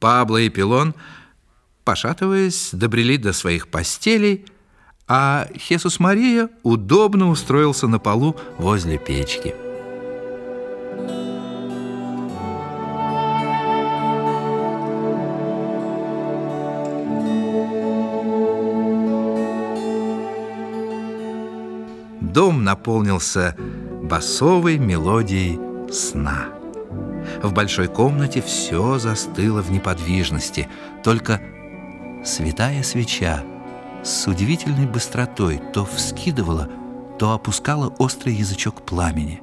Пабло и Пилон, пошатываясь, добрели до своих постелей, а Хесус Мария удобно устроился на полу возле печки. Дом наполнился басовой мелодией сна. В большой комнате все застыло в неподвижности, только святая свеча с удивительной быстротой то вскидывала, то опускала острый язычок пламени.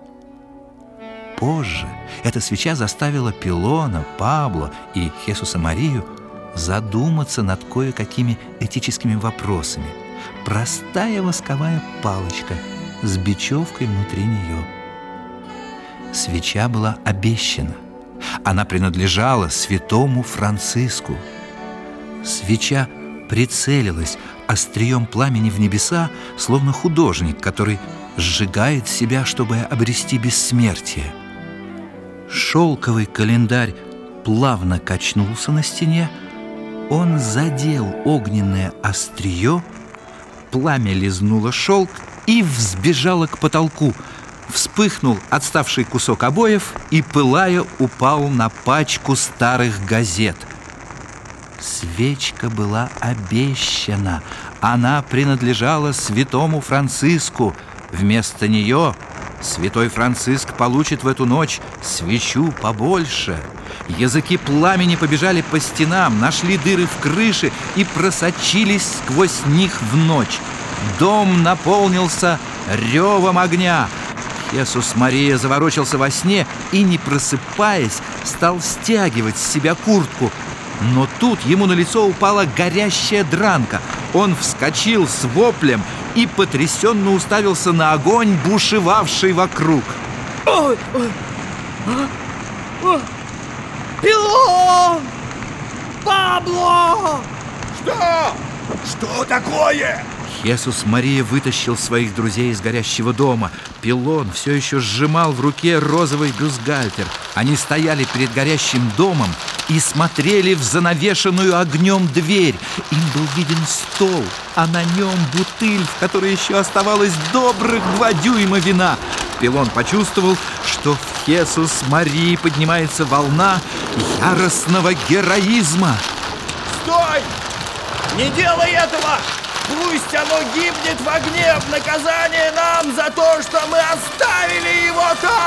Позже эта свеча заставила Пилона, Пабло и Хесуса Марию задуматься над кое-какими этическими вопросами. Простая восковая палочка с бечевкой внутри нее. Свеча была обещана. Она принадлежала святому Франциску. Свеча прицелилась острием пламени в небеса, словно художник, который сжигает себя, чтобы обрести бессмертие. Шелковый календарь плавно качнулся на стене, он задел огненное острие, пламя лизнуло шелк и взбежало к потолку – вспыхнул отставший кусок обоев и, пылая, упал на пачку старых газет. Свечка была обещана. Она принадлежала святому Франциску. Вместо нее святой Франциск получит в эту ночь свечу побольше. Языки пламени побежали по стенам, нашли дыры в крыше и просочились сквозь них в ночь. Дом наполнился ревом огня – Иисус Мария заворочился во сне и, не просыпаясь, стал стягивать с себя куртку. Но тут ему на лицо упала горящая дранка. Он вскочил с воплем и потрясенно уставился на огонь, бушевавший вокруг. Ой, ой, а? О, Пилон! Пабло! Что? Что такое? Иисус Мария вытащил своих друзей из горящего дома. Пилон все еще сжимал в руке розовый бюстгальтер. Они стояли перед горящим домом и смотрели в занавешенную огнем дверь. Им был виден стол, а на нем бутыль, в которой еще оставалось добрых два дюйма вина. Пилон почувствовал, что в Хесус Марии поднимается волна яростного героизма. Стой! Не делай этого! Пусть оно гибнет в огне в наказание нам за то, что мы оставили его там!